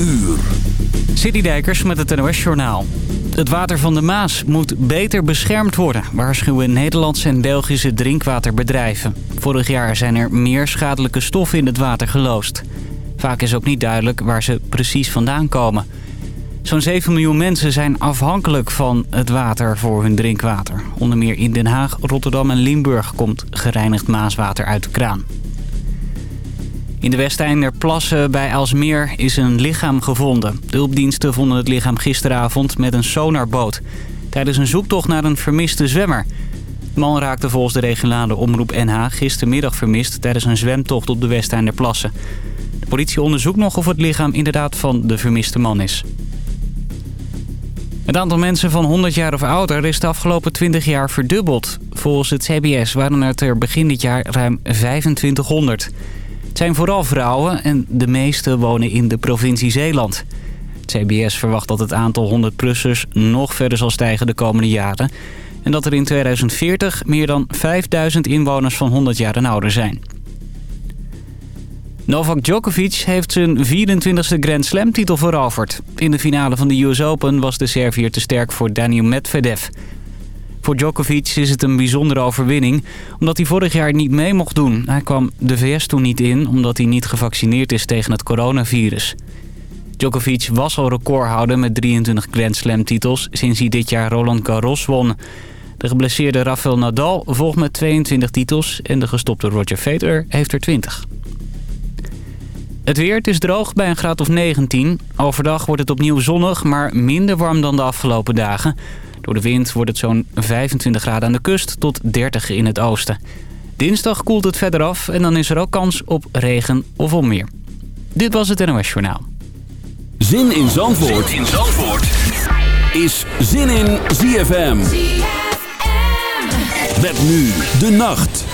uur. Citydijkers met het NOS Journaal. Het water van de Maas moet beter beschermd worden, waarschuwen Nederlandse en Belgische drinkwaterbedrijven. Vorig jaar zijn er meer schadelijke stoffen in het water geloosd. Vaak is ook niet duidelijk waar ze precies vandaan komen. Zo'n 7 miljoen mensen zijn afhankelijk van het water voor hun drinkwater. Onder meer in Den Haag, Rotterdam en Limburg komt gereinigd maaswater uit de kraan. In de Westeinder Plassen bij Alsmeer is een lichaam gevonden. De hulpdiensten vonden het lichaam gisteravond met een sonarboot. Tijdens een zoektocht naar een vermiste zwemmer. De man raakte volgens de regionale omroep NH gistermiddag vermist... tijdens een zwemtocht op de Westeinder Plassen. De politie onderzoekt nog of het lichaam inderdaad van de vermiste man is. Het aantal mensen van 100 jaar of ouder is de afgelopen 20 jaar verdubbeld. Volgens het CBS waren er begin dit jaar ruim 2500. Het zijn vooral vrouwen en de meeste wonen in de provincie Zeeland. Het CBS verwacht dat het aantal 100-plussers nog verder zal stijgen de komende jaren... en dat er in 2040 meer dan 5000 inwoners van 100 jaar en ouder zijn. Novak Djokovic heeft zijn 24e Grand Slam titel veroverd. In de finale van de US Open was de Serviër te sterk voor Daniel Medvedev. Voor Djokovic is het een bijzondere overwinning, omdat hij vorig jaar niet mee mocht doen. Hij kwam de VS toen niet in, omdat hij niet gevaccineerd is tegen het coronavirus. Djokovic was al recordhouder met 23 Grand Slam titels sinds hij dit jaar Roland Garros won. De geblesseerde Rafael Nadal volgt met 22 titels en de gestopte Roger Federer heeft er 20. Het weer, het is droog bij een graad of 19. Overdag wordt het opnieuw zonnig, maar minder warm dan de afgelopen dagen. Door de wind wordt het zo'n 25 graden aan de kust tot 30 in het oosten. Dinsdag koelt het verder af en dan is er ook kans op regen of onweer. Dit was het NOS Journaal. Zin in Zandvoort, zin in Zandvoort. is Zin in ZFM. ZFM. Met nu de nacht.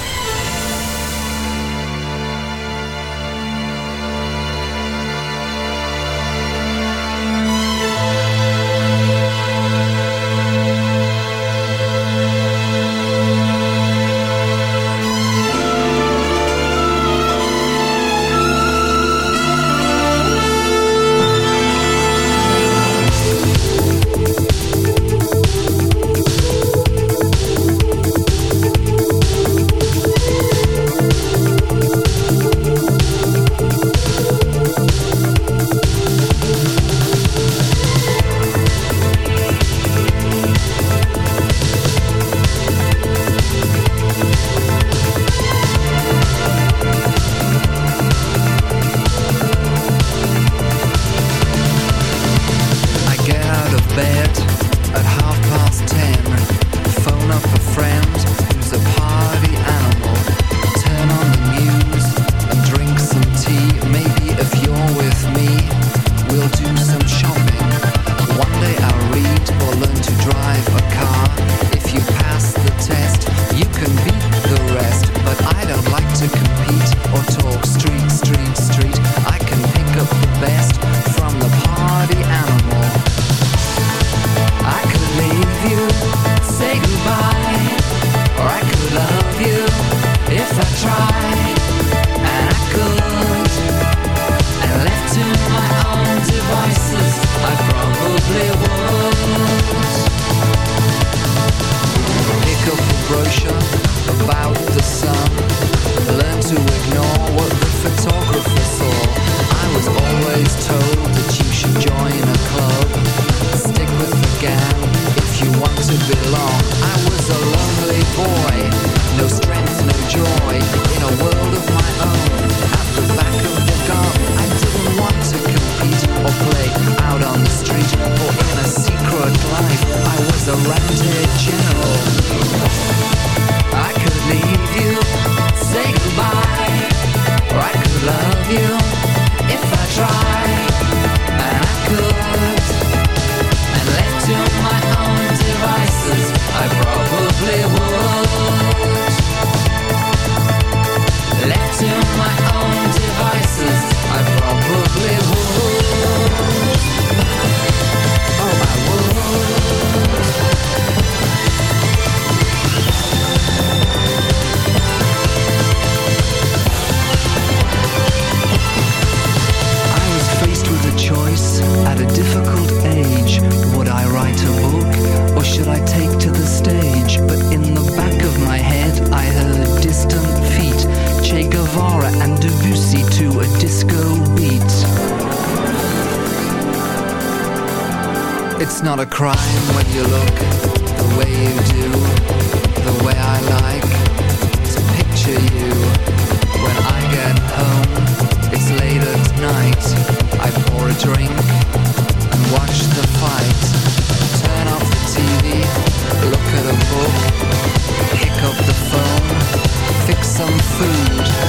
food.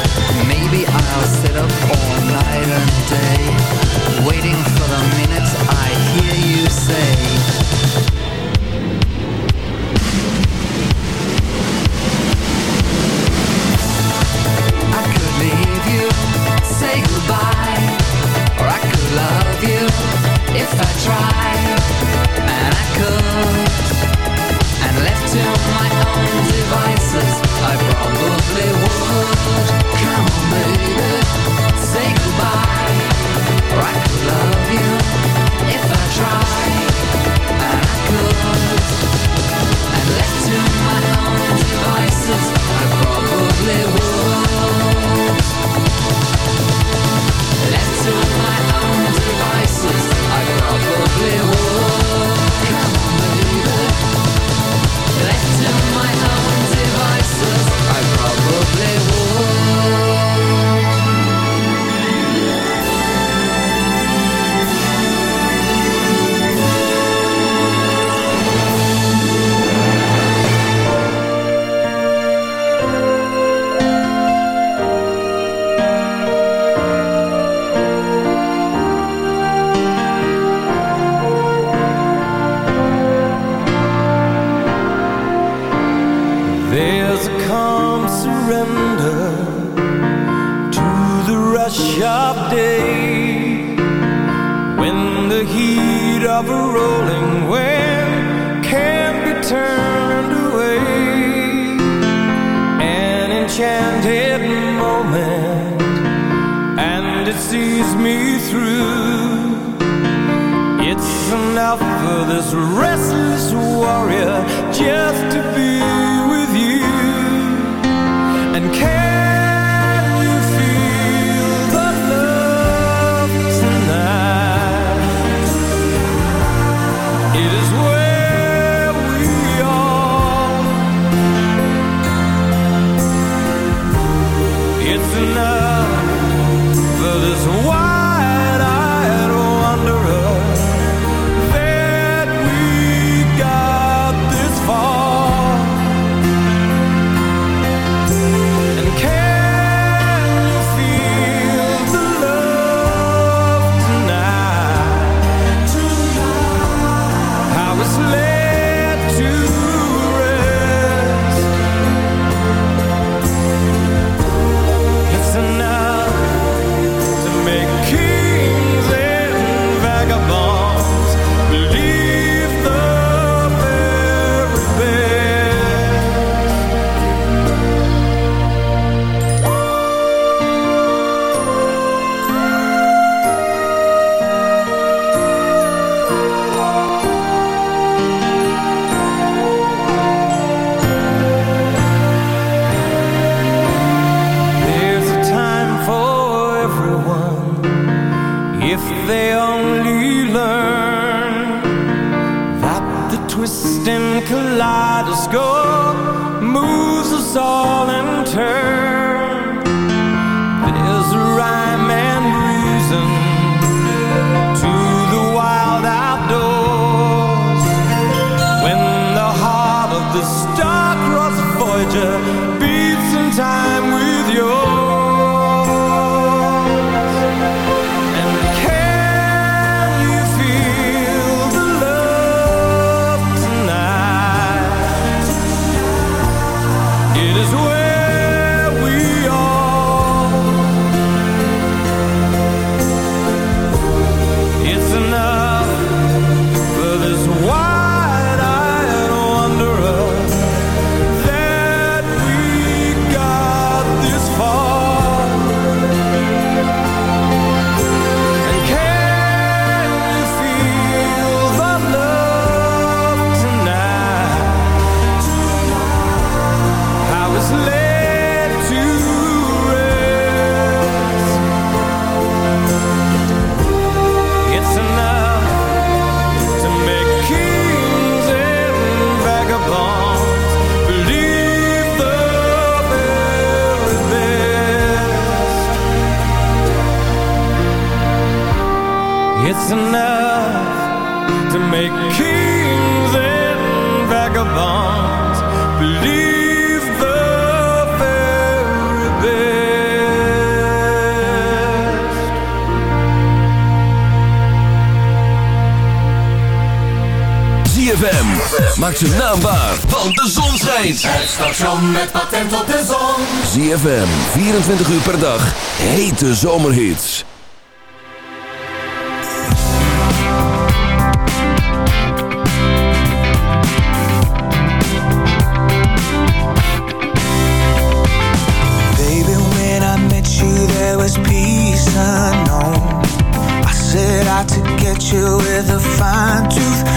for this restless warrior just to be beats in time Maak zijn naam waar, want de zon schijnt. Het station met patent op de zon. ZFM, 24 uur per dag. Hete zomerhits. Baby, when I met you, there was peace unknown. I set out to get you with a fine tooth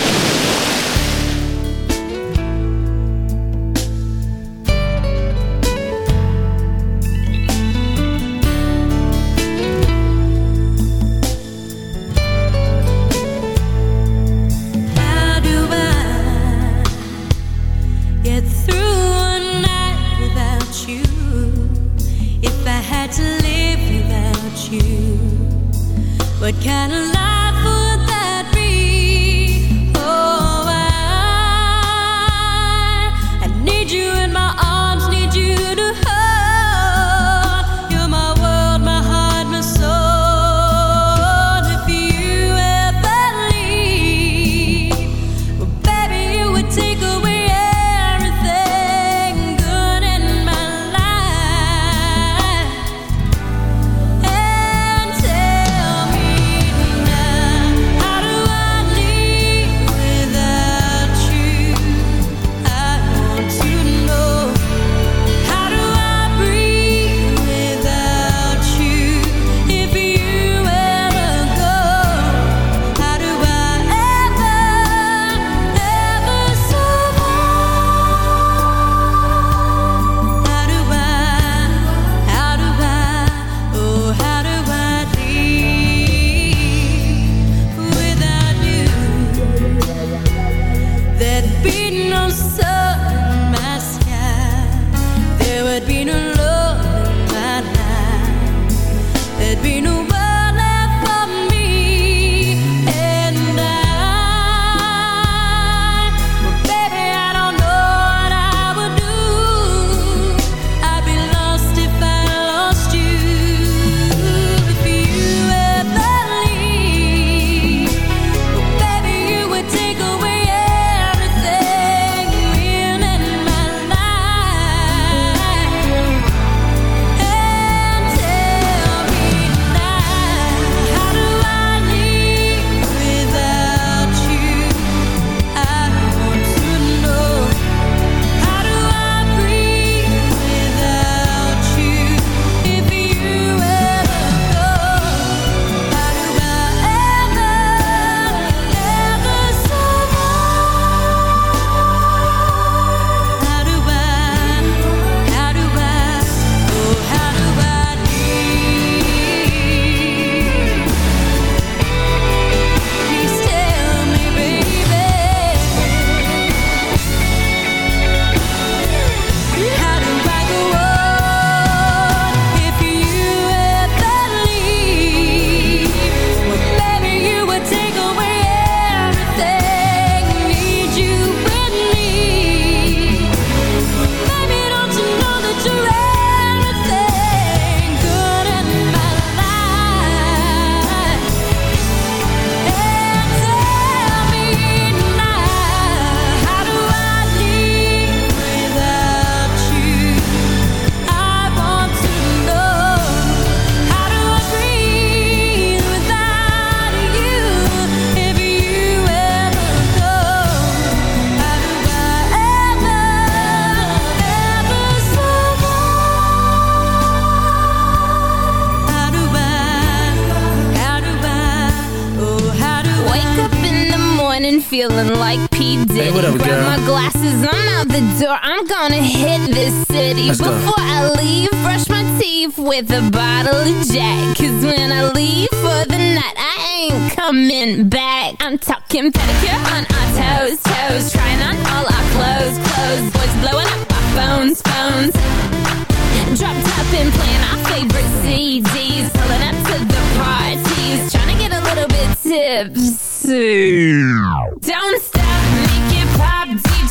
The door. I'm gonna hit this city. Let's go. Before I leave, brush my teeth with a bottle of Jack. Cause when I leave for the night, I ain't coming back. I'm talking pedicure on our toes, toes. Trying on all our clothes, clothes. Boys blowing up our phones, phones. Dropped top and playing our favorite CDs. Pulling up to the parties. Trying to get a little bit tipsy. Don't stop, make it pop. DJ,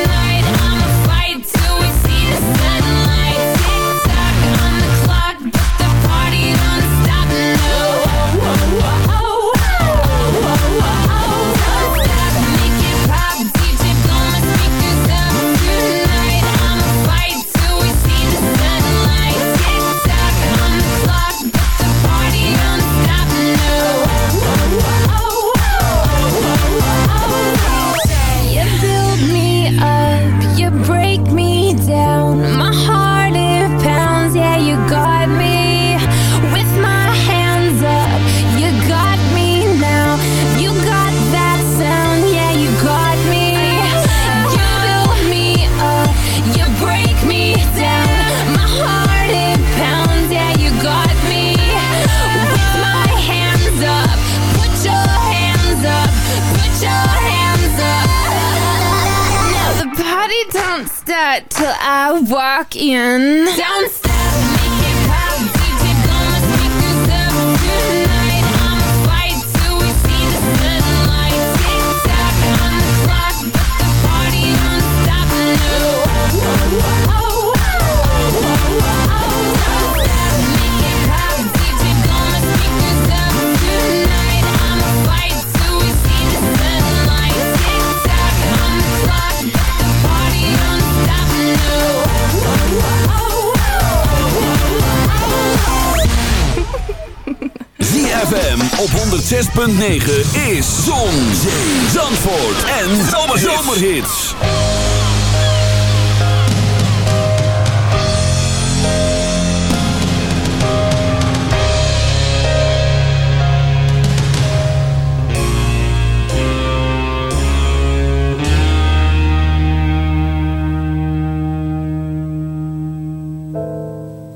106.9 is Zon, Zee, Zandvoort en Zomerhits.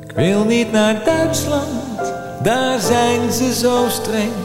Ik wil niet naar Duitsland, daar zijn ze zo streng.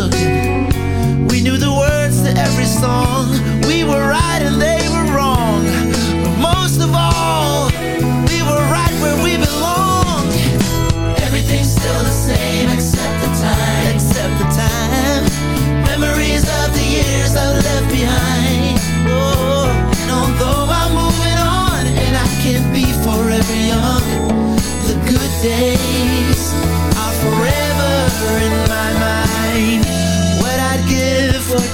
Looking. We knew the words to every song. We were right and they were wrong. But most of all, we were right where we belong. Everything's still the same except the time. Except the time. Memories of the years I left behind. Oh, and although I'm moving on and I can't be forever young, the good days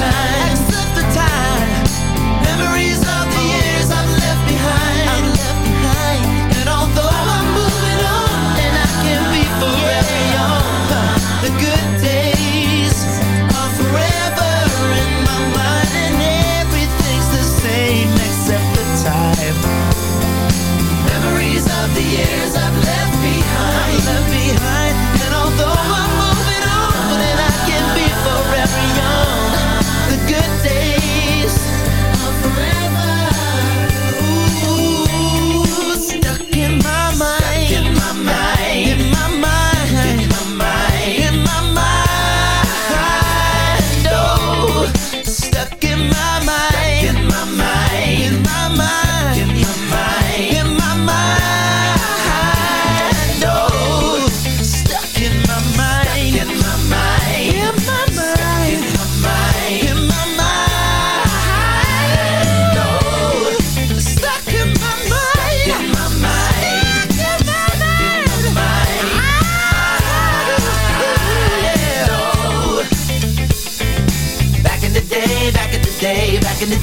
Time.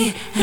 away.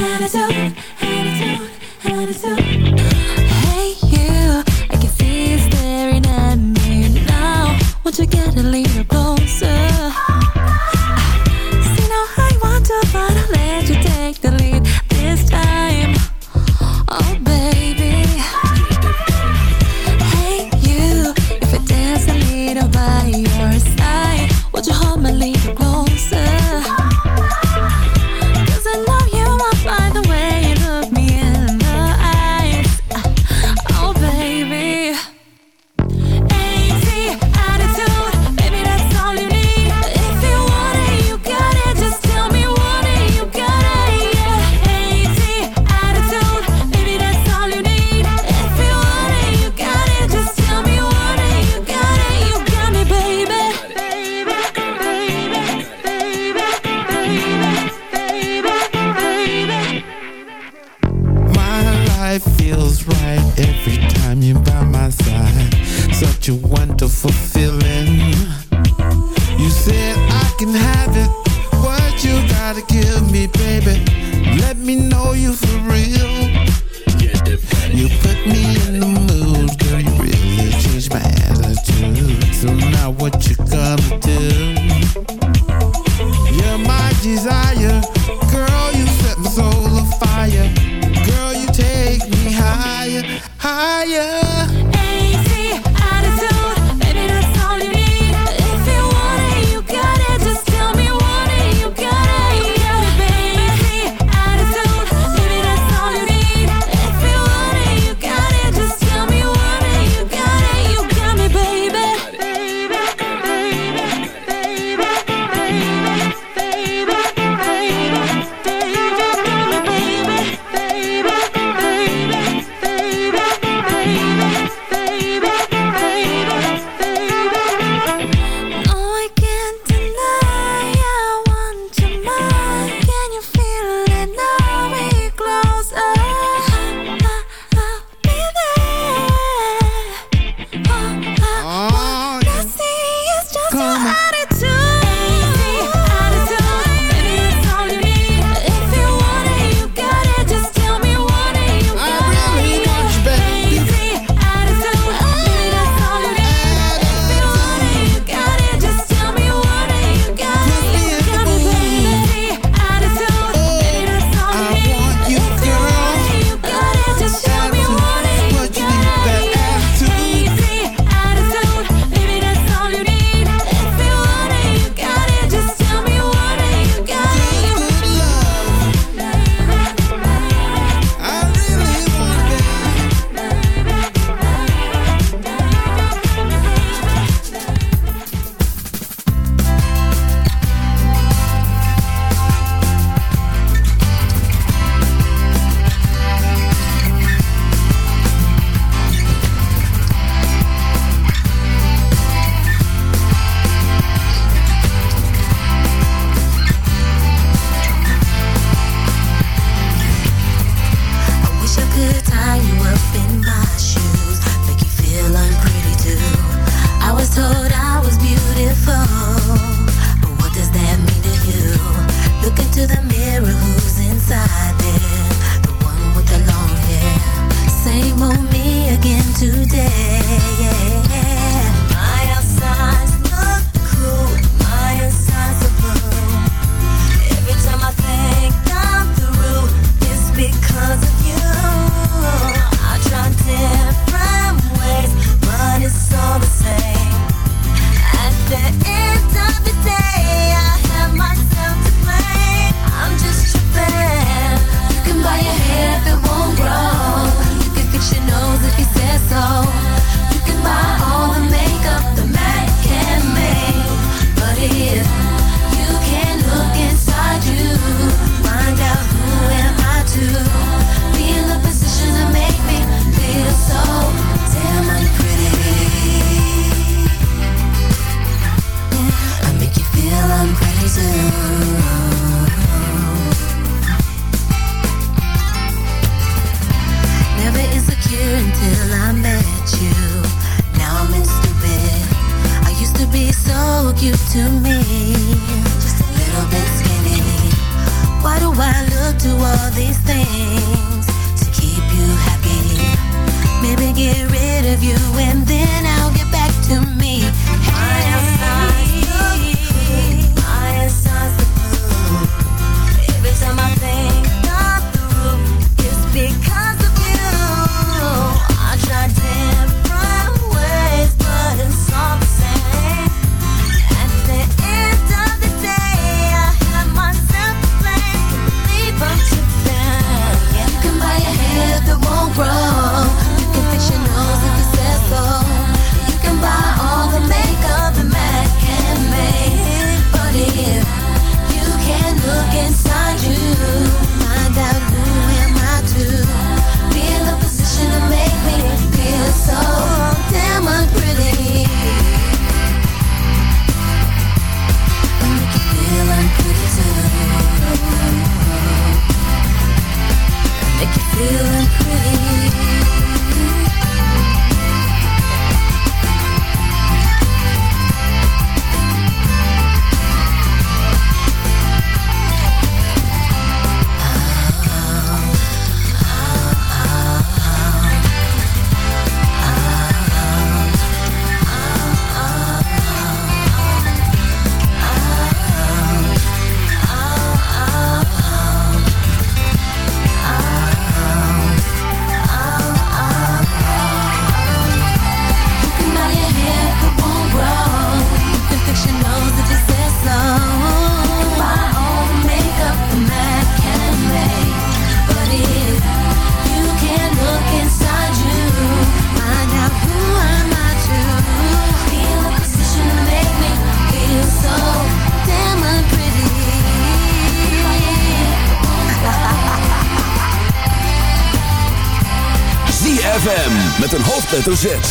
Het is het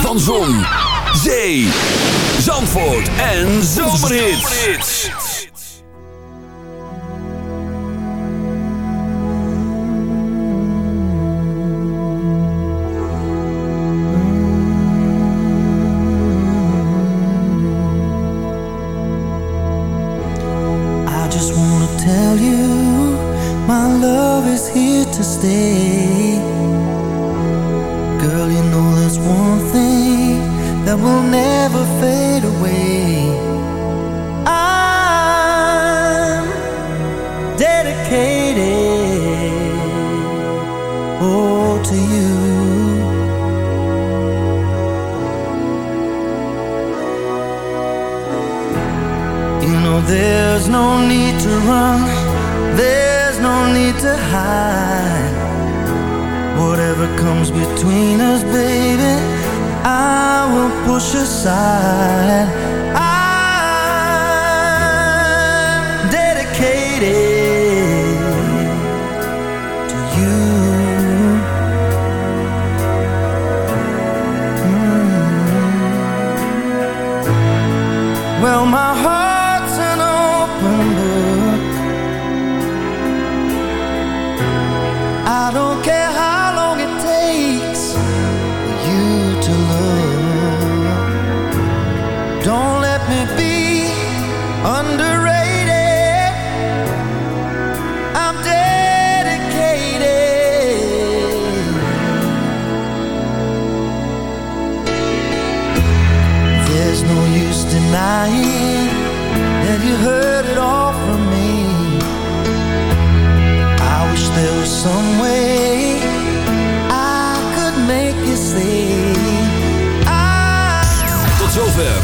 Van Zon, Zee, Zandvoort en Zomerhits. I just wanna tell you, my love is here to stay. will never fade away. I'm dedicated, oh, to you. You know, there's no need to run, there's no need to hide. Whatever comes between us, baby I will push aside.